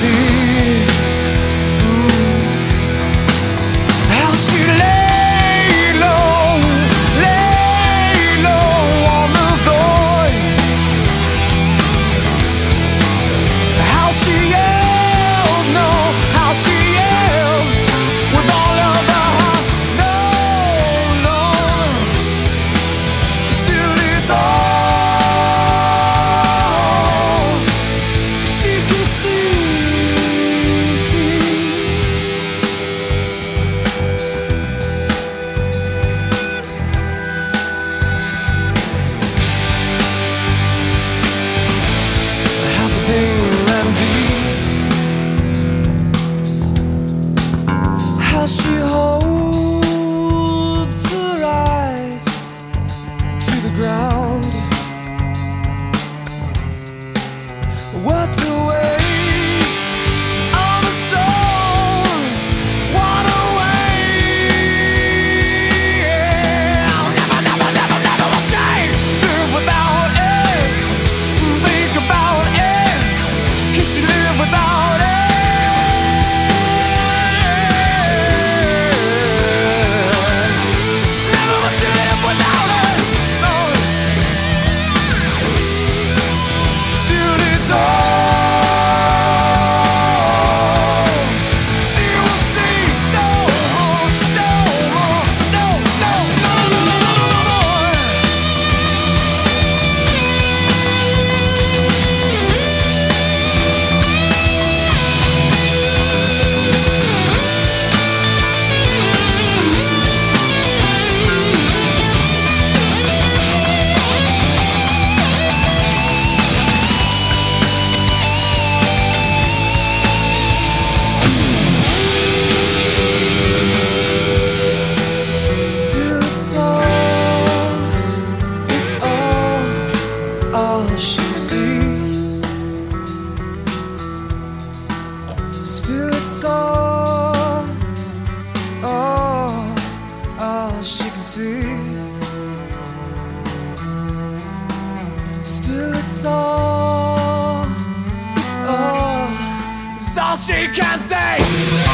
see mm. how she left. What Still, it's all, it's all, all she can see. Still, it's all, it's all, it's all she can see.